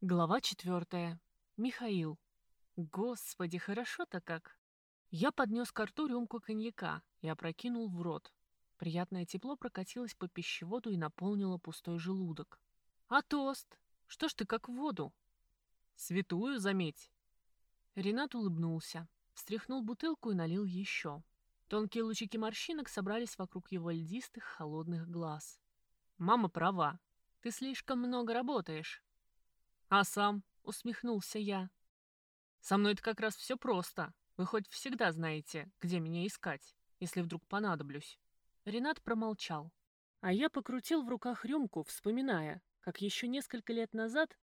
Глава четвертая. Михаил. Господи, хорошо-то как. Я поднес к рту рюмку коньяка и опрокинул в рот. Приятное тепло прокатилось по пищеводу и наполнило пустой желудок. А тост? Что ж ты как в воду? Святую, заметь. Ренат улыбнулся, встряхнул бутылку и налил еще. Тонкие лучики морщинок собрались вокруг его льдистых, холодных глаз. Мама права. Ты слишком много работаешь. «А сам?» — усмехнулся я. «Со мной это как раз все просто. Вы хоть всегда знаете, где меня искать, если вдруг понадоблюсь». Ренат промолчал. А я покрутил в руках рюмку, вспоминая, как еще несколько лет назад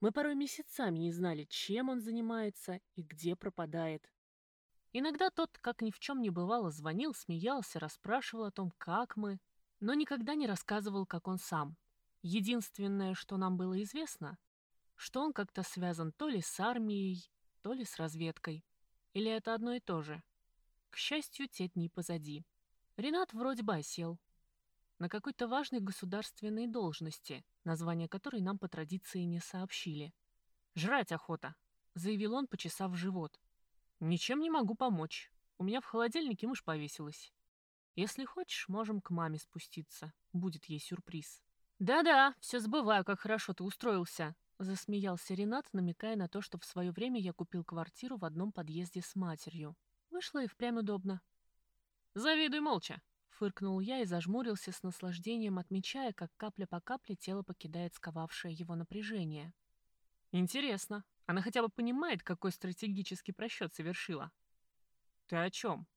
мы порой месяцами не знали, чем он занимается и где пропадает. Иногда тот, как ни в чем не бывало, звонил, смеялся, расспрашивал о том, как мы, но никогда не рассказывал, как он сам. Единственное, что нам было известно, что он как-то связан то ли с армией, то ли с разведкой. Или это одно и то же? К счастью, те дни позади. Ренат вроде бы осел. На какой-то важной государственной должности, название которой нам по традиции не сообщили. «Жрать охота», — заявил он, почесав живот. «Ничем не могу помочь. У меня в холодильнике мышь повесилась. Если хочешь, можем к маме спуститься. Будет ей сюрприз». «Да-да, все забываю, как хорошо ты устроился», Засмеялся Ренат, намекая на то, что в свое время я купил квартиру в одном подъезде с матерью. Вышло и впрямь удобно. «Завидуй молча!» — фыркнул я и зажмурился с наслаждением, отмечая, как капля по капле тело покидает сковавшее его напряжение. «Интересно, она хотя бы понимает, какой стратегический просчет совершила?» «Ты о чем?»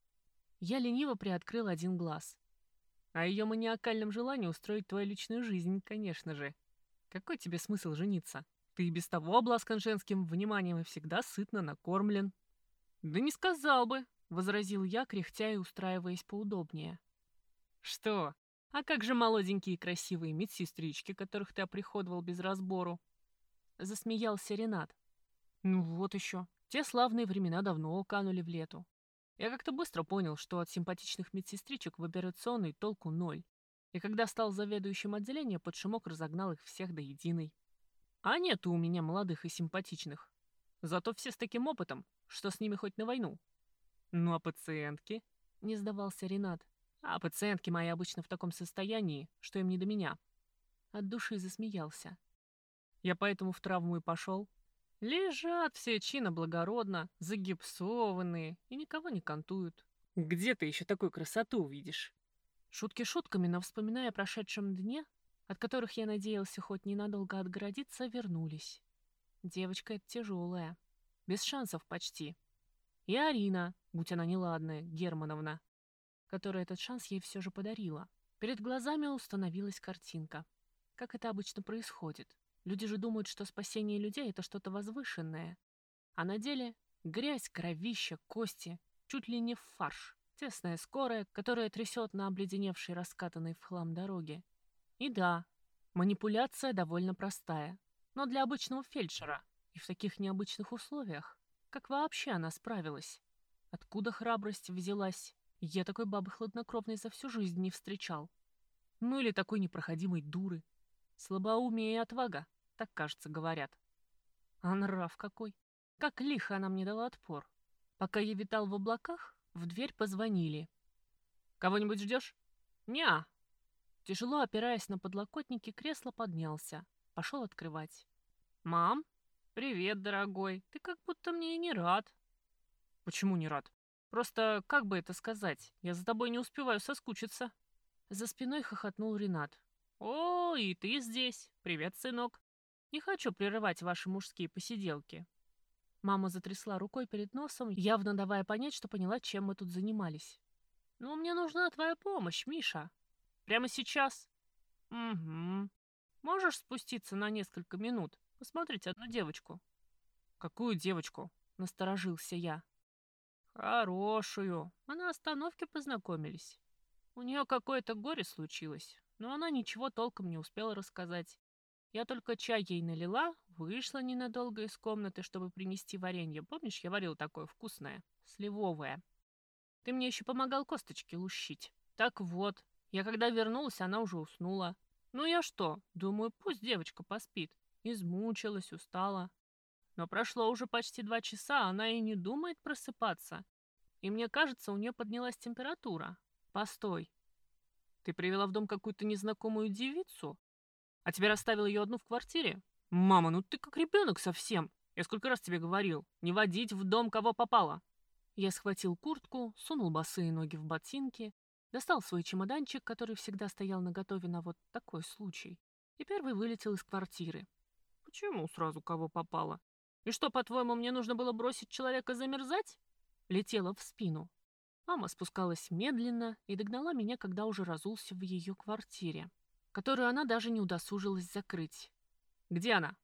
Я лениво приоткрыл один глаз. «О ее маниакальном желании устроить твою личную жизнь, конечно же. Какой тебе смысл жениться?» Ты и без того обласкан женским вниманием и всегда сытно накормлен». «Да не сказал бы», — возразил я, кряхтя и устраиваясь поудобнее. «Что? А как же молоденькие красивые медсестрички, которых ты оприходовал без разбору?» Засмеялся Ренат. «Ну вот еще. Те славные времена давно канули в лету. Я как-то быстро понял, что от симпатичных медсестричек в операционной толку ноль. И когда стал заведующим отделения, под шумок разогнал их всех до единой. А нету у меня молодых и симпатичных. Зато все с таким опытом, что с ними хоть на войну. Ну а пациентки? Не сдавался Ренат. А пациентки мои обычно в таком состоянии, что им не до меня. От души засмеялся. Я поэтому в травму и пошел. Лежат все чинно благородно, загипсованные и никого не кантуют. Где ты еще такую красоту увидишь? Шутки шутками, но вспоминая о прошедшем дне, от которых я надеялся хоть ненадолго отгородиться, вернулись. Девочка эта тяжелая, без шансов почти. И Арина, будь она неладная, Германовна, которая этот шанс ей все же подарила. Перед глазами установилась картинка. Как это обычно происходит? Люди же думают, что спасение людей — это что-то возвышенное. А на деле грязь, кровища, кости, чуть ли не фарш. Тесная скорая, которая трясет на обледеневшей раскатанной в хлам дороге. И да, манипуляция довольно простая, но для обычного фельдшера и в таких необычных условиях. Как вообще она справилась? Откуда храбрость взялась? Я такой бабы хладнокровной за всю жизнь не встречал. Ну или такой непроходимой дуры. Слабоумие и отвага, так, кажется, говорят. А нрав какой! Как лихо она мне дала отпор. Пока я витал в облаках, в дверь позвонили. «Кого-нибудь ждешь?» «Не-а», Тяжело опираясь на подлокотники, кресло поднялся. Пошел открывать. «Мам? Привет, дорогой. Ты как будто мне и не рад». «Почему не рад? Просто, как бы это сказать, я за тобой не успеваю соскучиться». За спиной хохотнул Ренат. «О, и ты здесь. Привет, сынок. Не хочу прерывать ваши мужские посиделки». Мама затрясла рукой перед носом, явно давая понять, что поняла, чем мы тут занимались. «Ну, мне нужна твоя помощь, Миша», Прямо сейчас? Угу. Можешь спуститься на несколько минут, посмотреть одну девочку? Какую девочку? Насторожился я. Хорошую. Мы на остановке познакомились. У нее какое-то горе случилось, но она ничего толком не успела рассказать. Я только чай ей налила, вышла ненадолго из комнаты, чтобы принести варенье. Помнишь, я варила такое вкусное, сливовое. Ты мне еще помогал косточки лущить. Так вот, я когда вернулась, она уже уснула. Ну я что, думаю, пусть девочка поспит. измучилась, устала. Но прошло уже почти два часа, она и не думает просыпаться. И мне кажется, у нее поднялась температура. Постой. Ты привела в дом какую-то незнакомую девицу? А теперь оставил ее одну в квартире? Мама, ну ты как ребенок совсем. Я сколько раз тебе говорил, не водить в дом кого попало. Я схватил куртку, сунул босые ноги в ботинки, достал свой чемоданчик, который всегда стоял наготове на вот такой случай, и первый вылетел из квартиры. Почему сразу кого попало? И что, по-твоему, мне нужно было бросить человека замерзать? Летела в спину. Мама спускалась медленно и догнала меня, когда уже разулся в ее квартире, которую она даже не удосужилась закрыть. Где она?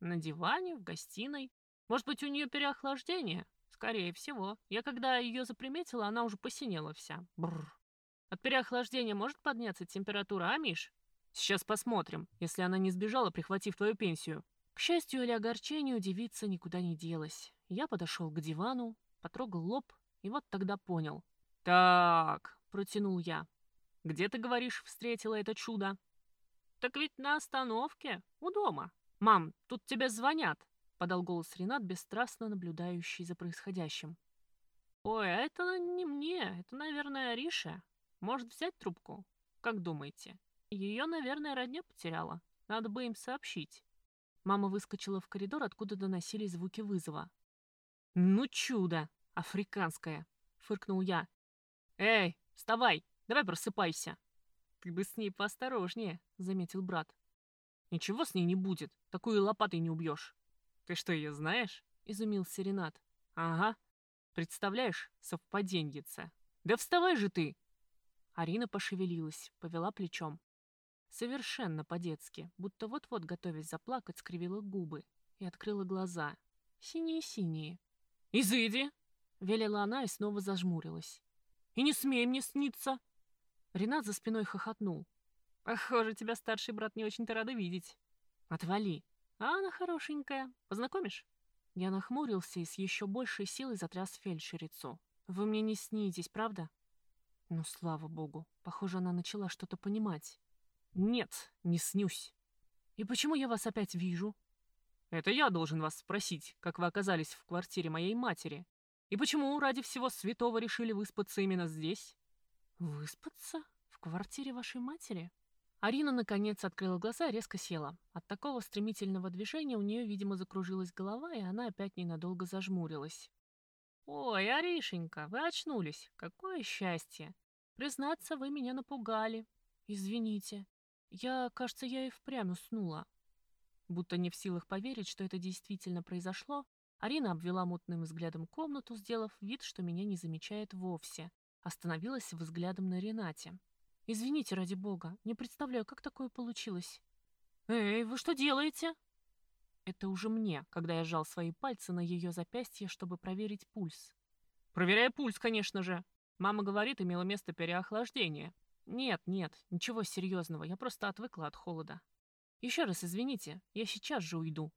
На диване, в гостиной. Может быть, у нее переохлаждение? Скорее всего. Я когда ее заприметила, она уже посинела вся. Бррр. От переохлаждения может подняться температура, а, Миш? Сейчас посмотрим, если она не сбежала, прихватив твою пенсию. К счастью или огорчению, девица никуда не делась. Я подошел к дивану, потрогал лоб и вот тогда понял. «Так», — протянул я. «Где, ты говоришь, встретила это чудо?» «Так ведь на остановке, у дома». «Мам, тут тебе звонят», — подал голос Ренат, бесстрастно наблюдающий за происходящим. «Ой, а это не мне, это, наверное, Ариша. Может взять трубку? Как думаете? Ее, наверное, родня потеряла. Надо бы им сообщить». Мама выскочила в коридор, откуда доносились звуки вызова. «Ну чудо! Африканское!» — фыркнул я. «Эй, вставай! Давай просыпайся!» «Ты бы с ней поосторожнее», — заметил брат. Ничего с ней не будет, такую лопатой не убьешь. Ты что, ее знаешь? Изумился Ренат. Ага. Представляешь, совпаденьица. Да вставай же ты! Арина пошевелилась, повела плечом. Совершенно по-детски, будто вот-вот, готовясь заплакать, скривила губы и открыла глаза. Синие-синие. «Изыди!» — велела она и снова зажмурилась. «И не смей мне сниться!» Ренат за спиной хохотнул. Похоже, тебя старший брат не очень-то рада видеть. Отвали. А она хорошенькая. Познакомишь? Я нахмурился и с еще большей силой затряс фельдшерицу. Вы мне не снитесь, правда? Ну, слава богу. Похоже, она начала что-то понимать. Нет, не снюсь. И почему я вас опять вижу? Это я должен вас спросить, как вы оказались в квартире моей матери. И почему ради всего святого решили выспаться именно здесь? Выспаться? В квартире вашей матери? Арина, наконец, открыла глаза и резко села. От такого стремительного движения у нее, видимо, закружилась голова, и она опять ненадолго зажмурилась. «Ой, Аришенька, вы очнулись! Какое счастье! Признаться, вы меня напугали. Извините. Я, кажется, я и впрямь уснула». Будто не в силах поверить, что это действительно произошло, Арина обвела мутным взглядом комнату, сделав вид, что меня не замечает вовсе. Остановилась взглядом на Ренате. Извините, ради бога, не представляю, как такое получилось. Эй, вы что делаете? Это уже мне, когда я сжал свои пальцы на ее запястье, чтобы проверить пульс. Проверяя пульс, конечно же. Мама говорит, имело место переохлаждение. Нет, нет, ничего серьезного, я просто отвыкла от холода. Еще раз извините, я сейчас же уйду.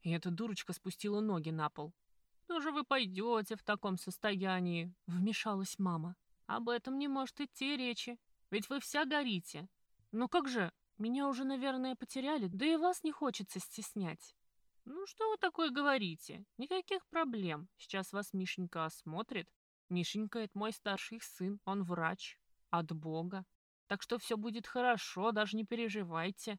И эта дурочка спустила ноги на пол. «Что же вы пойдете в таком состоянии?» — вмешалась мама. «Об этом не может идти речи. Ведь вы вся горите. Ну как же, меня уже, наверное, потеряли, да и вас не хочется стеснять. Ну что вы такое говорите? Никаких проблем. Сейчас вас Мишенька осмотрит. Мишенька — это мой старший сын, он врач. От Бога. Так что все будет хорошо, даже не переживайте.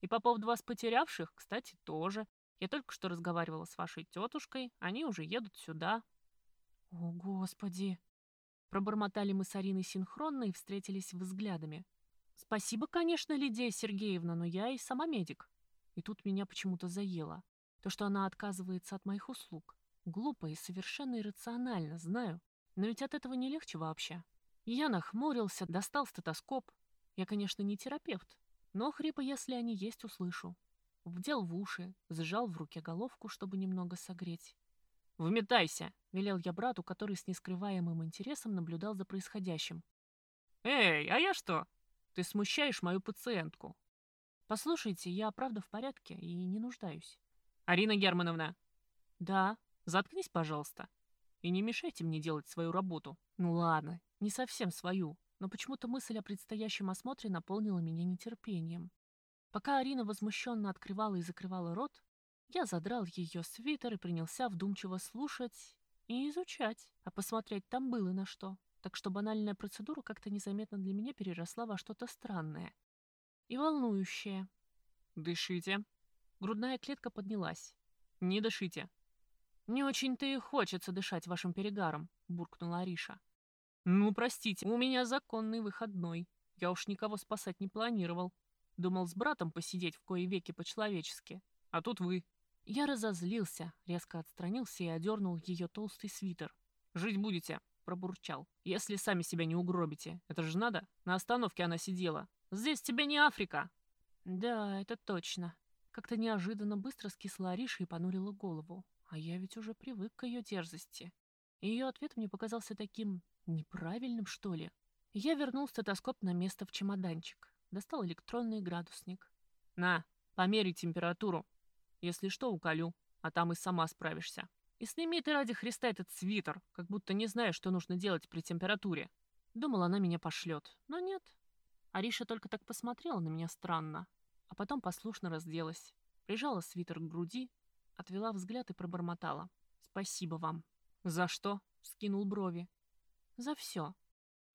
И по поводу вас потерявших, кстати, тоже. Я только что разговаривала с вашей тетушкой, они уже едут сюда. О, Господи! Пробормотали мы с Ариной синхронно и встретились взглядами. «Спасибо, конечно, Лидия Сергеевна, но я и сама медик». И тут меня почему-то заело. То, что она отказывается от моих услуг. Глупо и совершенно иррационально, знаю. Но ведь от этого не легче вообще. я нахмурился, достал стетоскоп. Я, конечно, не терапевт, но хрипы, если они есть, услышу. Вдел в уши, сжал в руке головку, чтобы немного согреть. «Вметайся!» — велел я брату, который с нескрываемым интересом наблюдал за происходящим. «Эй, а я что? Ты смущаешь мою пациентку». «Послушайте, я правда в порядке и не нуждаюсь». «Арина Германовна!» «Да, заткнись, пожалуйста. И не мешайте мне делать свою работу». «Ну ладно, не совсем свою, но почему-то мысль о предстоящем осмотре наполнила меня нетерпением. Пока Арина возмущенно открывала и закрывала рот, я задрал ее свитер и принялся вдумчиво слушать и изучать, а посмотреть там было на что. Так что банальная процедура как-то незаметно для меня переросла во что-то странное и волнующее. «Дышите». Грудная клетка поднялась. «Не дышите». «Не очень-то и хочется дышать вашим перегаром», — буркнула Ариша. «Ну, простите, у меня законный выходной. Я уж никого спасать не планировал. Думал с братом посидеть в кои веки по-человечески. А тут вы». Я разозлился, резко отстранился и одернул ее толстый свитер. «Жить будете», — пробурчал. «Если сами себя не угробите. Это же надо. На остановке она сидела. Здесь тебе не Африка!» «Да, это точно». Как-то неожиданно быстро скисла Ариша и понурила голову. А я ведь уже привык к ее дерзости. И ее ответ мне показался таким неправильным, что ли. Я вернул стетоскоп на место в чемоданчик. Достал электронный градусник. «На, померяй температуру. Если что, уколю, а там и сама справишься. И сними ты ради Христа этот свитер, как будто не знаешь, что нужно делать при температуре». Думала, она меня пошлет, но нет. Ариша только так посмотрела на меня странно, а потом послушно разделась, прижала свитер к груди, отвела взгляд и пробормотала. «Спасибо вам». «За что?» — скинул брови. «За все.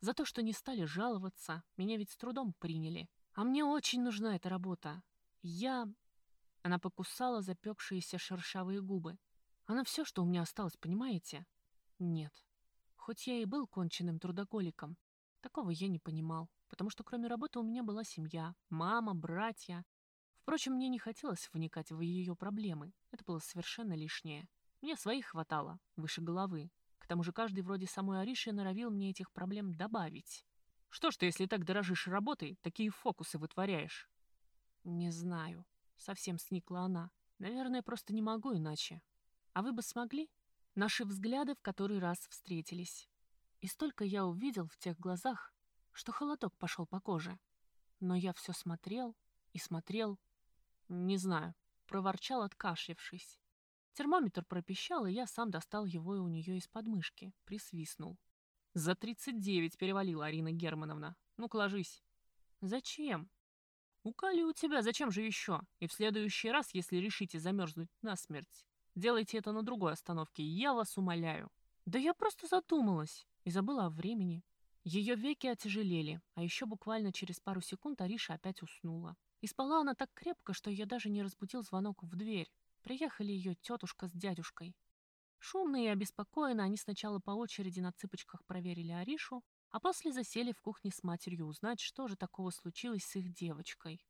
За то, что не стали жаловаться, меня ведь с трудом приняли. А мне очень нужна эта работа. Я...» Она покусала запекшиеся шершавые губы. «Она все, что у меня осталось, понимаете?» «Нет. Хоть я и был конченным трудоголиком, такого я не понимал потому что кроме работы у меня была семья, мама, братья. Впрочем, мне не хотелось вникать в ее проблемы, это было совершенно лишнее. Мне своих хватало, выше головы. К тому же каждый вроде самой Ариши норовил мне этих проблем добавить. Что ж ты, если так дорожишь работой, такие фокусы вытворяешь? Не знаю. Совсем сникла она. Наверное, просто не могу иначе. А вы бы смогли? Наши взгляды в который раз встретились. И столько я увидел в тех глазах, что холодок пошел по коже. Но я все смотрел и смотрел. Не знаю, проворчал, откашлившись. Термометр пропищал, и я сам достал его у нее из подмышки, присвистнул. «За тридцать девять перевалила Арина Германовна. Ну-ка, ложись». «Зачем?» «Уколю тебя, зачем же еще? И в следующий раз, если решите замерзнуть насмерть, делайте это на другой остановке, я вас умоляю». «Да я просто задумалась и забыла о времени. Ее веки отяжелели, а еще буквально через пару секунд Ариша опять уснула. И спала она так крепко, что ее даже не разбудил звонок в дверь. Приехали ее тетушка с дядюшкой. Шумные и обеспокоенно они сначала по очереди на цыпочках проверили Аришу, а после засели в кухне с матерью узнать, что же такого случилось с их девочкой.